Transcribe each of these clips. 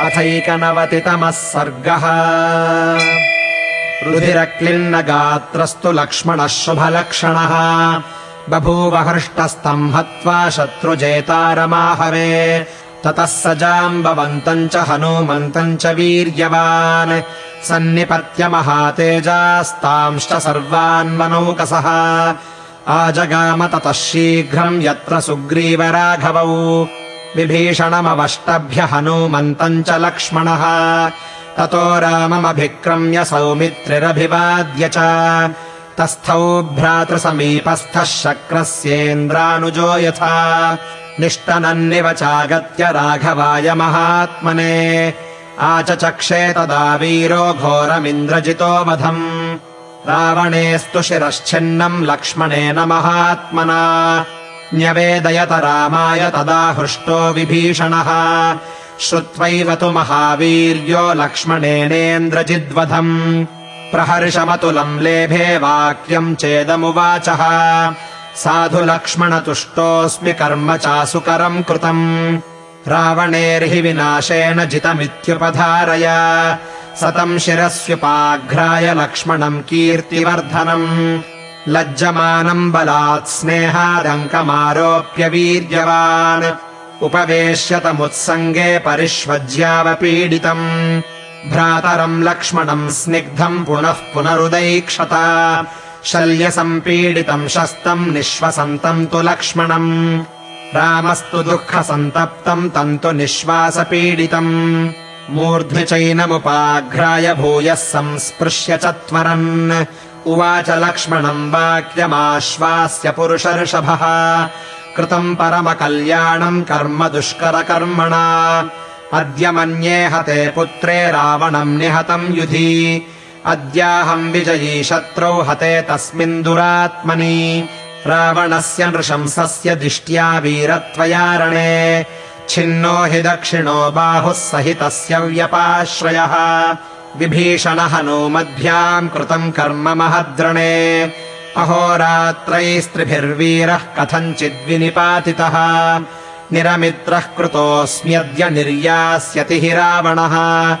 अथैकनवतितमः सर्गः। रुधिरक्लिन्नगात्रस्तु लक्ष्मणः शुभलक्षणः। बभूव हृष्टस्तम् हत्वा शत्रुजेतारमाहवे। ततः स जाम्बवन्तम् च हनूमन्तम् च वीर्यवान्। सन्निपत्य महातेजास्तांश्च सर्वान्मनौकसः आजगाम ततः शीघ्रम् यत्र सुग्रीवराघवौ विभीषणमवष्टभ्य हनूमन्तम् च लक्ष्मणः। ततो राममभिक्रम्य सौमित्रिरभिवाद्य च। तस्थौ भ्रातृसमीपस्थः शक्रस्येन्द्रानुजो यथा। निष्टनन्निव चागत्य राघवाय महात्मने। आचचक्षे तदा वीरो घोरमिन्द्रजितो वधम्। रावणेस्तु शिरश्छिन्नम् लक्ष्मणेन महात्मना न्यवेदयत रामाय तदा हृष्टो विभीषणः। श्रुत्वैव तु महावीर्यो लक्ष्मणेनेन्द्रजिद्वधम्। प्रहर्षमतुलम् लेभे वाक्यम् चेदमुवाचः। साधु लक्ष्मणतुष्टोऽस्मि कर्म चासुकरम् कृतम्। रावणेर्हि विनाशेन जितमित्युपधारय। सतम् शिरस्युपाघ्राय लक्ष्मणम् कीर्तिवर्धनम् लज्जमानम् बलात् स्नेहादङ्कमारोप्य वीर्यवान्। उपवेश्यतमुत्सङ्गे परिष्वज्यावपीडितम्। भ्रातरम् लक्ष्मणम् स्निग्धम् पुनः पुनरुदैक्षत शल्यसम्पीडितम् शस्तम् निःश्वसन्तम् तु लक्ष्मणम्। रामस्तु दुःखसन्तप्तम् तन्तु निःश्वासपीडितम् मूर्ध्नि चैनमुपाघ्राय भूयः संस्पृश्य चत्वरन्। उवाच लक्ष्मणम् वाक्यमाश्वास्य पुरुषर्षभः। कृतम् परमकल्याणम् कर्म दुष्करकर्मणा अद्य मन्ये हते पुत्रे रावणम् निहतम् युधि। अद्याहम् विजयी शत्रौ हते तस्मिन् दुरात्मनि। रावणस्य नृशंसस्य दिष्ट्या वीरत्वयारणे छिन्नो हि दक्षिणो बाहुः सहितस्य व्यपाश्रयः। विभीषणः नो मध्याम् कृतम् कर्म महद्रणे। अहोरात्रैस्त्रिभिर्वीरः कथञ्चिद्विनिपातितः। निरमित्रः कृतोऽस्म्यद्य निर्यास्यति हि रावणः।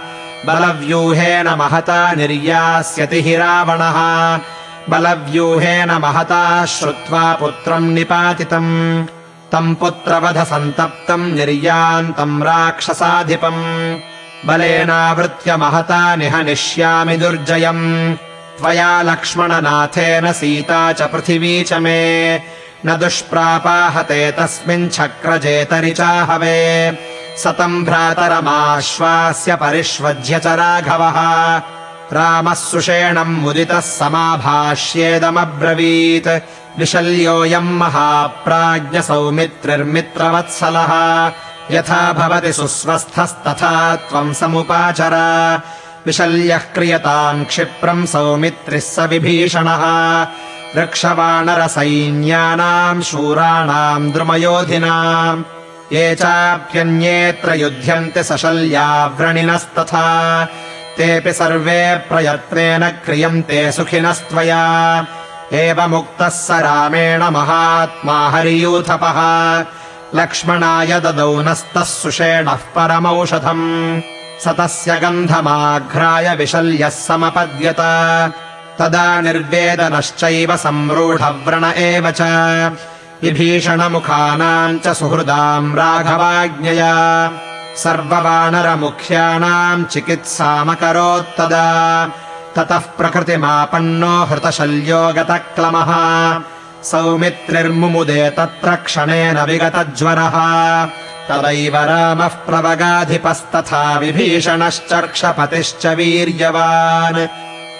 बलव्यूहेन महता निर्यास्यति हि रावणः। बलव्यूहेन महता श्रुत्वा पुत्रम् निपातितम् तम् पुत्रवधसन्तप्तम् निर्यान्तम् राक्षसाधिपम्। बलेनावृत्य महता निहनिष्यामि दुर्जयम्। त्वया लक्ष्मणनाथेन सीता च पृथिवी च मे। न दुष्प्रापाहते तस्मिन् चक्रजेतरि चाहवे। सतम् भ्रातरमाश्वास्य परिष्वज्य च राघवः रामः सुषेणम् मुदितः समाभाष्येदमब्रवीत्। विशल्योऽयम् महाप्राज्ञसौमित्रिर्मित्रवत्सलः। यथा भवति सुस्वस्थस्तथा त्वम् समुपाचर। विशल्यः क्रियताम् क्षिप्रम् सौमित्रिः स विभीषणः। रक्षवाणरसैन्यानाम् शूराणाम् द्रुमयोधिनाम्। ये चाप्यन्येऽत्र युध्यन्ति सशल्याव्रणिनस्तथा तेऽपि सर्वे प्रयत्नेन क्रियन्ते सुखिनस्त्वया। एवमुक्तः स रामेण महात्मा हरियूथपः। लक्ष्मणाय ददौ नस्तः सुषेणः परमौषधम्। स तस्य गन्धमाघ्राय विशल्यः समपद्यत। तदा निर्वेदनश्चैव सम्रूढव्रण एव च। विभीषणमुखानाम् च सुहृदाम् राघवाज्ञया सर्ववानरमुख्यानाम् चिकित्सामकरोत्तदा। ततः प्रकृतिमापन्नो हृतशल्यो गतक्लमः सौमित्रिर्मुमुदे तत्र क्षणेन विगतज्वरः। तदैव रामः प्रवगाधिपस्तथा विभीषणश्चर्क्षपतिश्च वीर्यवान्।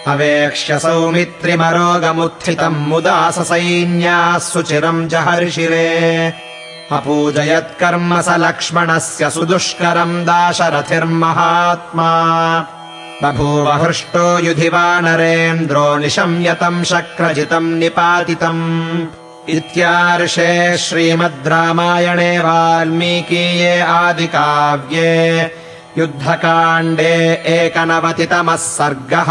अवेक्ष्य सौमित्रिमरोगमुत्थितम् मुदा ससैन्याः सुचिरम् जहर्षिरे अपूजयत्कर्म स लक्ष्मणस्य सुदुष्करम् दाशरथिर्महात्मा। बभूव हृष्टो युधि वानरेन्द्रो निशम्यतम् शक्रजितम् निपातितम्। इत्यार्षे श्रीमद् रामायणे वाल्मीकीये आदिकाव्ये युद्धकाण्डे एकनवतितमः सर्गः